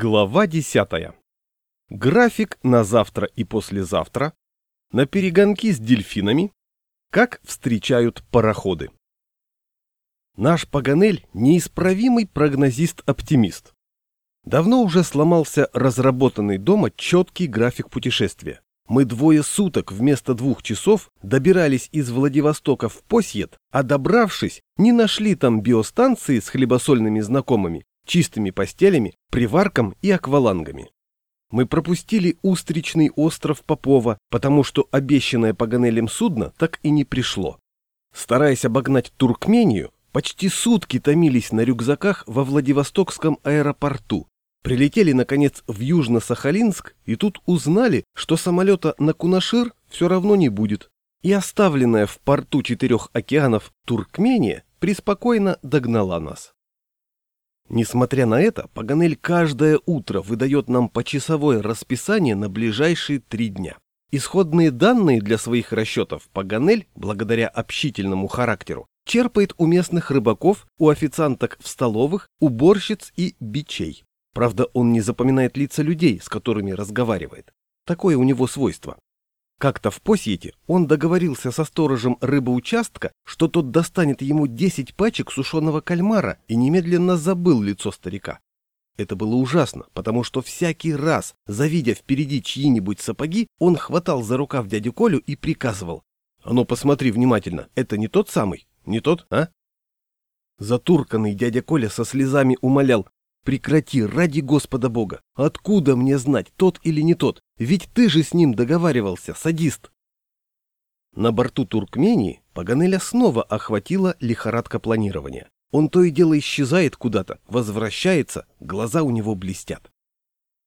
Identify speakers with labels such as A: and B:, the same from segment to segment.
A: Глава 10. График на завтра и послезавтра, на перегонки с дельфинами, как встречают пароходы. Наш Паганель – неисправимый прогнозист-оптимист. Давно уже сломался разработанный дома четкий график путешествия. Мы двое суток вместо двух часов добирались из Владивостока в Посьет, а добравшись, не нашли там биостанции с хлебосольными знакомыми чистыми постелями, приварком и аквалангами. Мы пропустили устричный остров Попова, потому что обещанное Паганелем судно так и не пришло. Стараясь обогнать Туркмению, почти сутки томились на рюкзаках во Владивостокском аэропорту. Прилетели, наконец, в Южно-Сахалинск и тут узнали, что самолета на Кунашир все равно не будет. И оставленная в порту четырех океанов Туркмения преспокойно догнала нас. Несмотря на это, Паганель каждое утро выдает нам почасовое расписание на ближайшие три дня. Исходные данные для своих расчетов Паганель, благодаря общительному характеру, черпает у местных рыбаков, у официанток в столовых, уборщиц и бичей. Правда, он не запоминает лица людей, с которыми разговаривает. Такое у него свойство. Как-то в Посьете он договорился со сторожем рыбоучастка, что тот достанет ему 10 пачек сушеного кальмара и немедленно забыл лицо старика. Это было ужасно, потому что всякий раз, завидя впереди чьи-нибудь сапоги, он хватал за рукав дядю Колю и приказывал. «А ну посмотри внимательно, это не тот самый? Не тот, а?» Затурканный дядя Коля со слезами умолял. Прекрати, ради Господа Бога. Откуда мне знать, тот или не тот? Ведь ты же с ним договаривался, садист. На борту Туркмении Паганеля снова охватила лихорадка планирования. Он то и дело исчезает куда-то, возвращается, глаза у него блестят.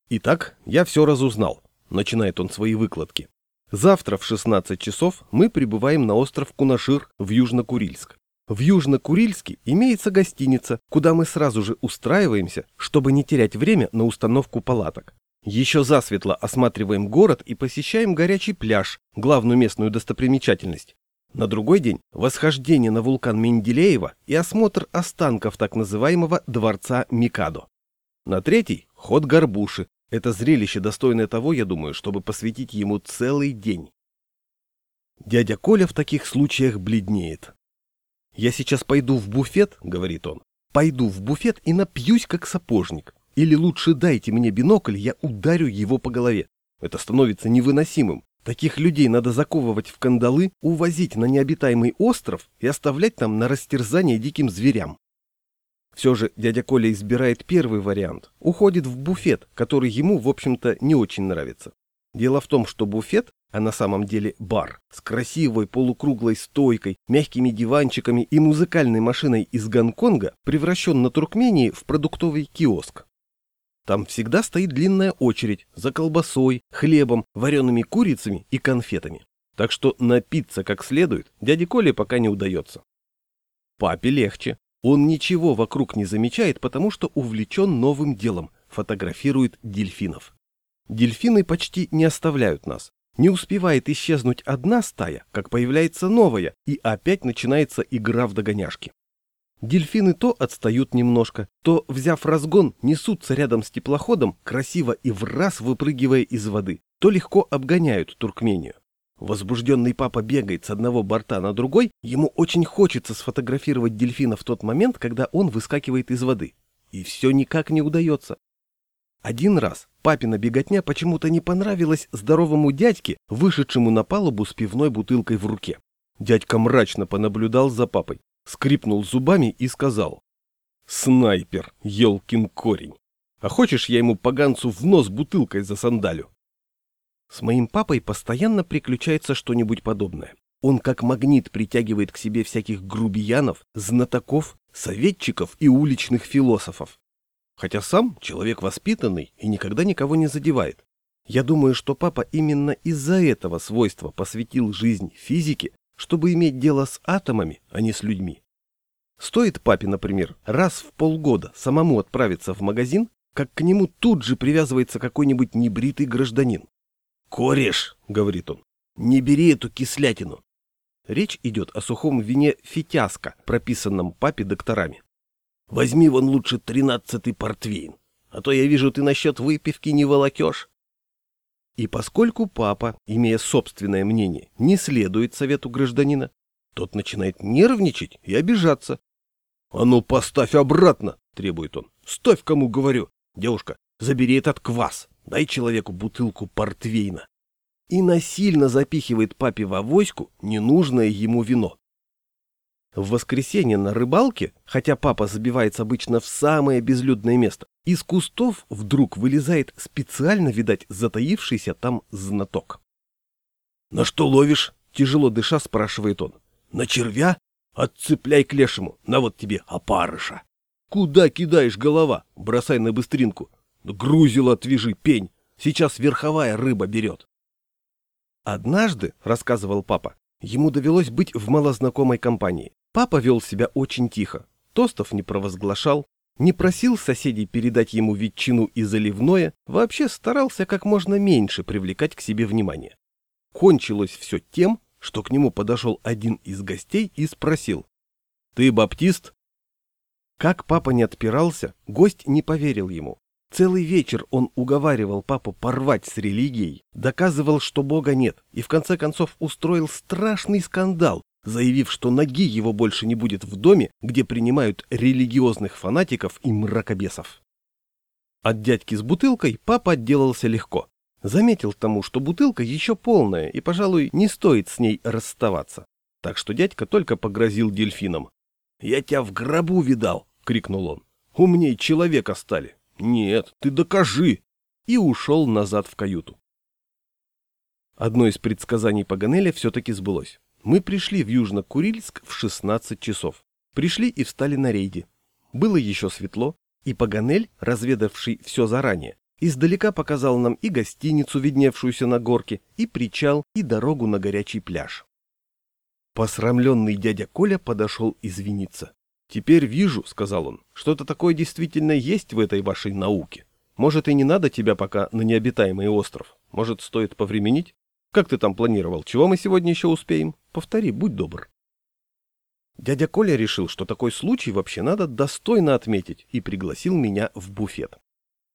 A: Итак, я все разузнал, начинает он свои выкладки. Завтра в 16 часов мы прибываем на остров Кунашир в Южно-Курильск. В Южно-Курильске имеется гостиница, куда мы сразу же устраиваемся, чтобы не терять время на установку палаток. Еще засветло осматриваем город и посещаем горячий пляж, главную местную достопримечательность. На другой день – восхождение на вулкан Менделеева и осмотр останков так называемого дворца Микадо. На третий – ход горбуши. Это зрелище достойное того, я думаю, чтобы посвятить ему целый день. Дядя Коля в таких случаях бледнеет. «Я сейчас пойду в буфет», — говорит он, — «пойду в буфет и напьюсь, как сапожник. Или лучше дайте мне бинокль, я ударю его по голове. Это становится невыносимым. Таких людей надо заковывать в кандалы, увозить на необитаемый остров и оставлять там на растерзание диким зверям. Все же дядя Коля избирает первый вариант, уходит в буфет, который ему, в общем-то, не очень нравится. Дело в том, что буфет а на самом деле бар с красивой полукруглой стойкой, мягкими диванчиками и музыкальной машиной из Гонконга превращен на Туркмении в продуктовый киоск. Там всегда стоит длинная очередь за колбасой, хлебом, вареными курицами и конфетами. Так что напиться как следует дяде Коле пока не удается. Папе легче. Он ничего вокруг не замечает, потому что увлечен новым делом – фотографирует дельфинов. Дельфины почти не оставляют нас. Не успевает исчезнуть одна стая, как появляется новая, и опять начинается игра в догоняшки. Дельфины то отстают немножко, то, взяв разгон, несутся рядом с теплоходом, красиво и в раз выпрыгивая из воды, то легко обгоняют Туркмению. Возбужденный папа бегает с одного борта на другой, ему очень хочется сфотографировать дельфина в тот момент, когда он выскакивает из воды. И все никак не удается. Один раз папина беготня почему-то не понравилась здоровому дядьке, вышедшему на палубу с пивной бутылкой в руке. Дядька мрачно понаблюдал за папой, скрипнул зубами и сказал. «Снайпер, елкин корень! А хочешь, я ему поганцу в нос бутылкой за сандалю?» С моим папой постоянно приключается что-нибудь подобное. Он как магнит притягивает к себе всяких грубиянов, знатоков, советчиков и уличных философов. Хотя сам человек воспитанный и никогда никого не задевает. Я думаю, что папа именно из-за этого свойства посвятил жизнь физике, чтобы иметь дело с атомами, а не с людьми. Стоит папе, например, раз в полгода самому отправиться в магазин, как к нему тут же привязывается какой-нибудь небритый гражданин. «Кореш», — говорит он, — «не бери эту кислятину». Речь идет о сухом вине фитяска, прописанном папе докторами. Возьми вон лучше тринадцатый портвейн. а то я вижу, ты насчет выпивки не волокешь. И поскольку папа, имея собственное мнение, не следует совету гражданина, тот начинает нервничать и обижаться. — А ну поставь обратно, — требует он. — Ставь, кому говорю. Девушка, забери этот квас, дай человеку бутылку портвейна. И насильно запихивает папе в авоську ненужное ему вино. В воскресенье на рыбалке, хотя папа забивается обычно в самое безлюдное место, из кустов вдруг вылезает специально, видать, затаившийся там знаток. «На что ловишь?» — тяжело дыша спрашивает он. «На червя? Отцепляй к лешему, на вот тебе опарыша. Куда кидаешь голова? Бросай на быстринку. Грузило отвяжи, пень, сейчас верховая рыба берет». Однажды, рассказывал папа, ему довелось быть в малознакомой компании. Папа вел себя очень тихо, тостов не провозглашал, не просил соседей передать ему ветчину и заливное, вообще старался как можно меньше привлекать к себе внимание. Кончилось все тем, что к нему подошел один из гостей и спросил. «Ты баптист?» Как папа не отпирался, гость не поверил ему. Целый вечер он уговаривал папу порвать с религией, доказывал, что Бога нет, и в конце концов устроил страшный скандал, заявив, что ноги его больше не будет в доме, где принимают религиозных фанатиков и мракобесов. От дядьки с бутылкой папа отделался легко. Заметил тому, что бутылка еще полная, и, пожалуй, не стоит с ней расставаться. Так что дядька только погрозил дельфинам. «Я тебя в гробу видал!» — крикнул он. «Умней человека стали!» «Нет, ты докажи!» И ушел назад в каюту. Одно из предсказаний Паганеля все-таки сбылось. Мы пришли в Южно-Курильск в 16 часов. Пришли и встали на рейде. Было еще светло, и Паганель, разведавший все заранее, издалека показал нам и гостиницу, видневшуюся на горке, и причал, и дорогу на горячий пляж. Посрамленный дядя Коля подошел извиниться. «Теперь вижу», — сказал он, — «что-то такое действительно есть в этой вашей науке. Может, и не надо тебя пока на необитаемый остров. Может, стоит повременить? Как ты там планировал? Чего мы сегодня еще успеем? Повтори, будь добр». Дядя Коля решил, что такой случай вообще надо достойно отметить, и пригласил меня в буфет.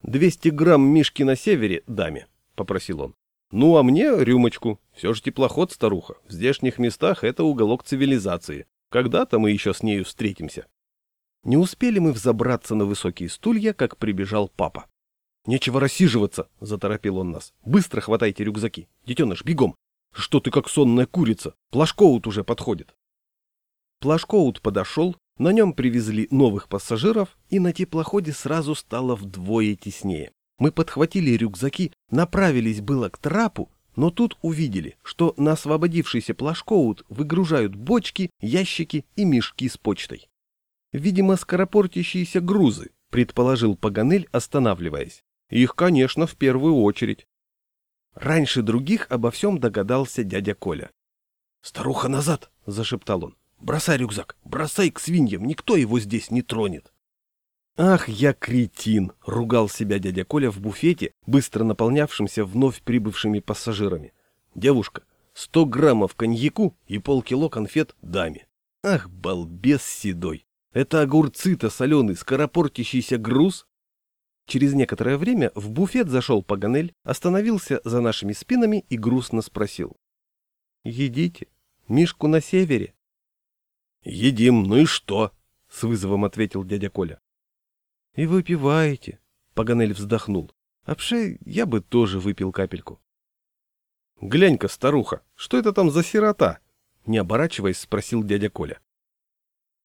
A: «Двести грамм мишки на севере даме», — попросил он. «Ну, а мне рюмочку. Все же теплоход, старуха. В здешних местах это уголок цивилизации. Когда-то мы еще с нею встретимся. Не успели мы взобраться на высокие стулья, как прибежал папа. «Нечего рассиживаться», — заторопил он нас. «Быстро хватайте рюкзаки. Детеныш, бегом. Что ты как сонная курица? Плашкоут уже подходит». Плашкоут подошел, на нем привезли новых пассажиров, и на теплоходе сразу стало вдвое теснее. Мы подхватили рюкзаки, направились было к трапу, но тут увидели, что на освободившийся плашкоут выгружают бочки, ящики и мешки с почтой. Видимо, скоропортящиеся грузы, предположил Паганель, останавливаясь. Их, конечно, в первую очередь. Раньше других обо всем догадался дядя Коля. «Старуха назад!» — зашептал он. «Бросай рюкзак! Бросай к свиньям! Никто его здесь не тронет!» «Ах, я кретин!» — ругал себя дядя Коля в буфете, быстро наполнявшемся вновь прибывшими пассажирами. «Девушка, сто граммов коньяку и полкило конфет даме. Ах, балбес седой! Это огурцы-то соленый, скоропортящийся груз!» Через некоторое время в буфет зашел Паганель, остановился за нашими спинами и грустно спросил. «Едите? Мишку на севере?» «Едим, ну и что?» — с вызовом ответил дядя Коля. И выпиваете. Паганель вздохнул. Вообще, я бы тоже выпил капельку. Глянь-ка, старуха, что это там за сирота? Не оборачиваясь, спросил дядя Коля.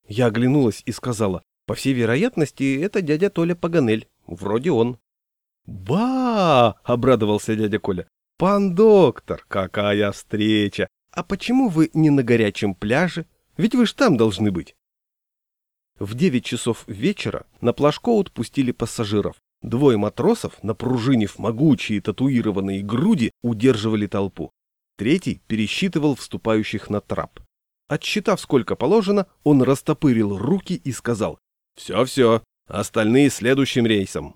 A: Я оглянулась и сказала, по всей вероятности, это дядя Толя Паганель. Вроде он. «Ба!» — обрадовался дядя Коля. «Пан доктор, какая встреча! А почему вы не на горячем пляже? Ведь вы ж там должны быть!» В 9 часов вечера на плашкоут пустили пассажиров. Двое матросов, напружинив могучие татуированные груди, удерживали толпу. Третий пересчитывал вступающих на трап. Отсчитав сколько положено, он растопырил руки и сказал «Все-все, остальные следующим рейсом».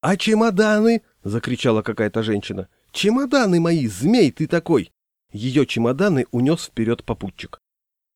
A: «А чемоданы?» — закричала какая-то женщина. «Чемоданы мои, змей ты такой!» Ее чемоданы унес вперед попутчик.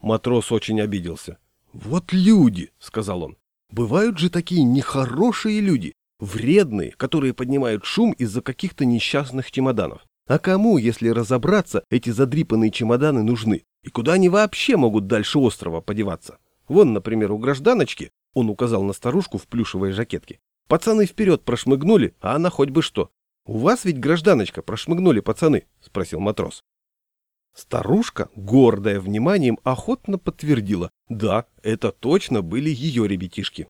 A: Матрос очень обиделся. «Вот люди», — сказал он, — «бывают же такие нехорошие люди. вредные, которые поднимают шум из-за каких-то несчастных чемоданов. А кому, если разобраться, эти задрипанные чемоданы нужны? И куда они вообще могут дальше острова подеваться? Вон, например, у гражданочки, он указал на старушку в плюшевой жакетке, пацаны вперед прошмыгнули, а она хоть бы что. У вас ведь гражданочка прошмыгнули пацаны, спросил матрос. Старушка, гордая вниманием, охотно подтвердила, да, это точно были ее ребятишки.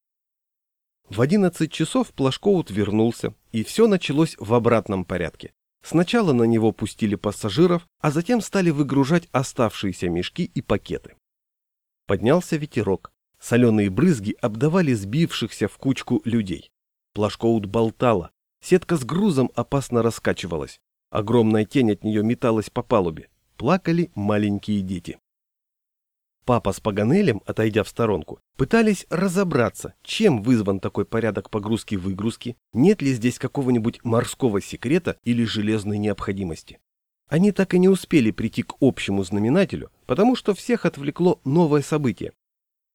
A: В одиннадцать часов Плашкоут вернулся, и все началось в обратном порядке. Сначала на него пустили пассажиров, а затем стали выгружать оставшиеся мешки и пакеты. Поднялся ветерок. Соленые брызги обдавали сбившихся в кучку людей. Плашкоут болтала. Сетка с грузом опасно раскачивалась. Огромная тень от нее металась по палубе. Плакали маленькие дети. Папа с Паганелем, отойдя в сторонку, пытались разобраться, чем вызван такой порядок погрузки-выгрузки, нет ли здесь какого-нибудь морского секрета или железной необходимости. Они так и не успели прийти к общему знаменателю, потому что всех отвлекло новое событие.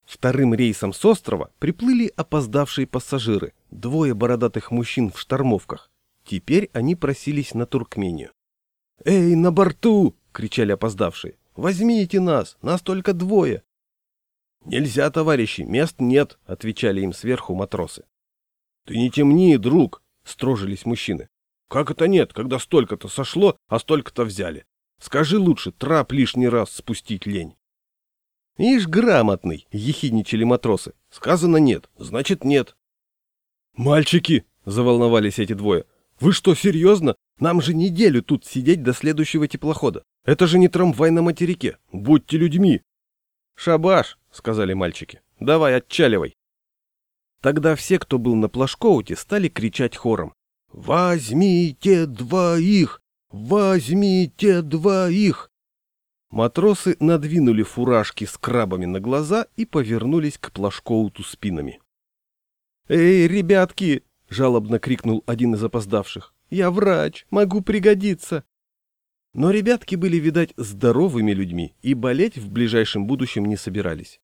A: Вторым рейсом с острова приплыли опоздавшие пассажиры, двое бородатых мужчин в штормовках. Теперь они просились на Туркмению. «Эй, на борту!» — кричали опоздавшие. Возьмите нас, нас только двое. Нельзя, товарищи, мест нет, отвечали им сверху матросы. Ты не темни, друг, строжились мужчины. Как это нет, когда столько-то сошло, а столько-то взяли? Скажи лучше, трап лишний раз спустить лень. Ишь, грамотный, ехидничали матросы. Сказано нет, значит нет. Мальчики, заволновались эти двое. Вы что, серьезно? Нам же неделю тут сидеть до следующего теплохода. Это же не трамвай на материке. Будьте людьми. Шабаш, сказали мальчики. Давай, отчаливай. Тогда все, кто был на плашкоуте, стали кричать хором. «Возьмите двоих! Возьмите двоих!» Матросы надвинули фуражки с крабами на глаза и повернулись к плашкоуту спинами. «Эй, ребятки!» — жалобно крикнул один из опоздавших. «Я врач, могу пригодиться!» Но ребятки были, видать, здоровыми людьми и болеть в ближайшем будущем не собирались.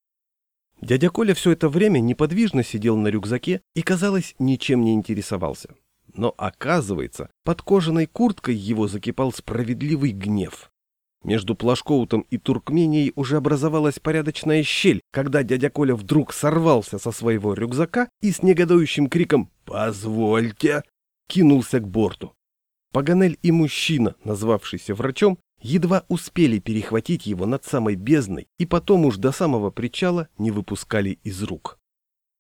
A: Дядя Коля все это время неподвижно сидел на рюкзаке и, казалось, ничем не интересовался. Но, оказывается, под кожаной курткой его закипал справедливый гнев. Между Плашкоутом и Туркменией уже образовалась порядочная щель, когда дядя Коля вдруг сорвался со своего рюкзака и с негодующим криком «Позвольте!» кинулся к борту. Паганель и мужчина, назвавшийся врачом, едва успели перехватить его над самой бездной и потом уж до самого причала не выпускали из рук.